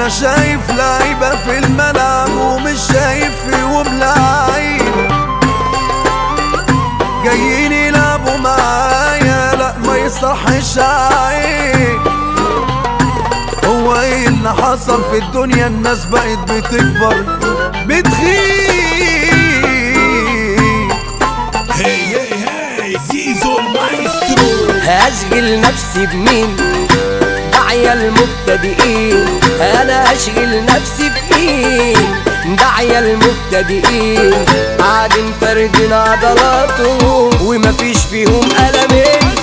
أنا شايف لعيبة في الملعب ومش شايف فيهم لعيب. جايين يلعبوا معايا لا ما يصحش عيب هو إيه اللي حصل في الدنيا؟ الناس بقت بتكبر بتخيب. هي هي هي زيزو المايسترو هشغل نفسي بمين؟ داعية المبتدئين. أنا هشغل نفسي بمين؟ داعية المبتدئين. قاعدين فردين عضلاتهم ومفيش فيهم قلمين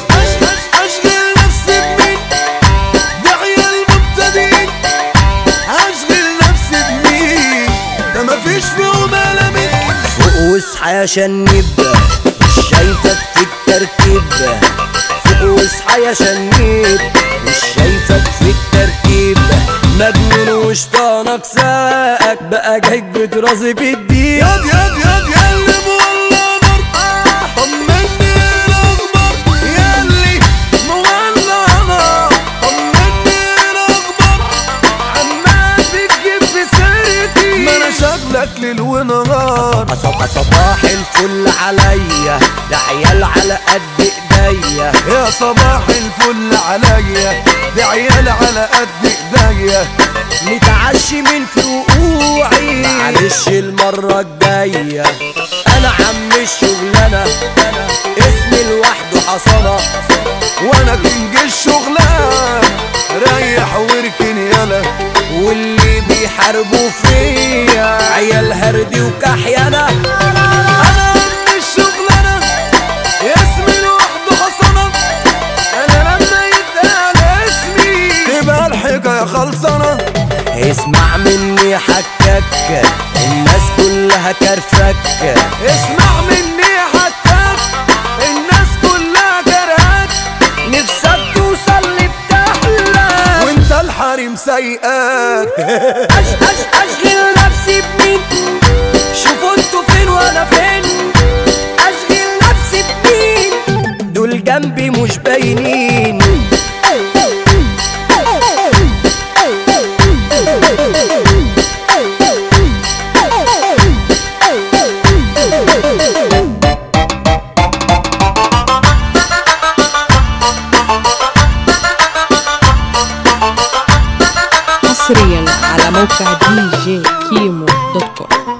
فوق واصحى يا شنب مش شايفك في الترتيب فوق واصحى يا شنب مجنون وشطانك ساقك بقى جاي بترازي بالدين ياض ياض ياض يقلب والله نار طمني الأخبار. ياللي مولع نار طمني الأخبار. عمال بتجيب في سيرتي. ما أنا شغلك ليل ونهار. صباح صباح الفل عليا. ده عيال على قد إيديا. يا صباح الفل عليا. دي عيال على قد إيديا. نتعشي من في وقوعي معلش المرة الجاية. أنا عم الشغلانة. اسمي لوحده حصانة. وأنا كينج الشغلان ريح واركن يلا. واللي بيحاربوا فيا. عيال هردي وكحيانة. خلصانه اسمع مني حكك الناس كلها كرفك. اسمع مني حتى الناس كلها كرهك. نفسك توصل لبتحلم وانت الحريم سيئات أش أش أشغل نفسي بمين؟ شوفوا أنتوا فين وأنا فين. أشغل نفسي بمين؟ دول جنبي مش باينين. على موقع دي جي كيمو دوت كوم